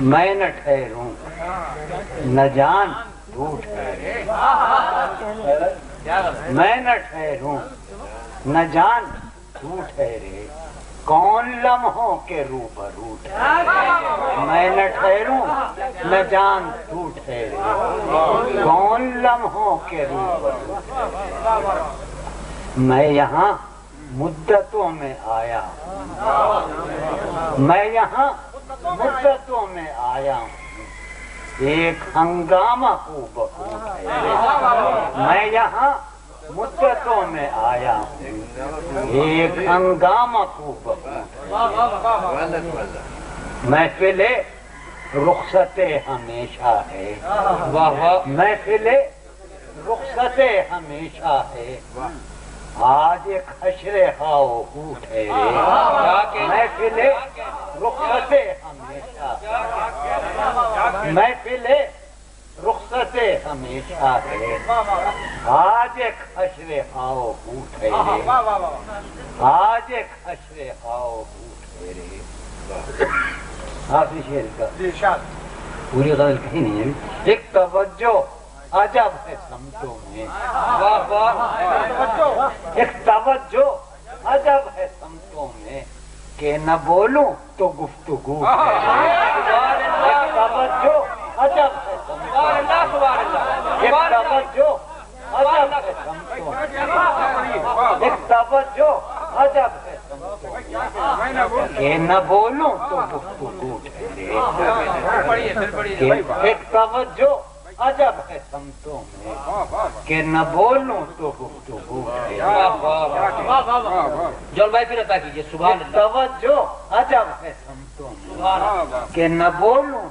میں نہ ٹھہروں۔ نہ جان تو ٹھہرے۔ میں نہ ٹھہروں۔ نہ جان تو ٹھہرے۔ کون لمحوں کے روبرو ٹھہرے؟ میں نہ ٹھہروں۔ نہ جان تو ٹھہرے۔ کون لمحوں کے روبرو ٹھہرے؟ میں یہاں مدتوں میں آیا میں یہاں مدتوں میں آیا ہوں ایک ہنگامہ کو بہو میں یہاں مدتوں میں آیا ہوں ایک ہنگامہ کو بہو محفل رخصت ہمیشہ ہے محفل رخصت ہمیشہ ہے آج ایک حشر ہو ٹھہرے محفل رخصت ہمیشہ محفل رخصت ہمیشہ ہے آج ایک حشر خواہ ہو آج ایک حشر خواہ ہو آخری شعر کا۔ پوری غزل کہیں نہیں ہے۔ ایک توجہ عجب ہے سمتوں میں۔ ایک توجہ عجب ہے سمتوں میں۔ کہ نہ بولوں تو گفتگو کہ نہ بولوں تو گفتگو ایک توجہ عجب ہے۔ سمتوں میں کہ نہ بولوں تو گفتگو جول بھائی پھر عطا کیجیے سبحان ایک توجہ۔ عجب ہے۔ کہ نہ بولوں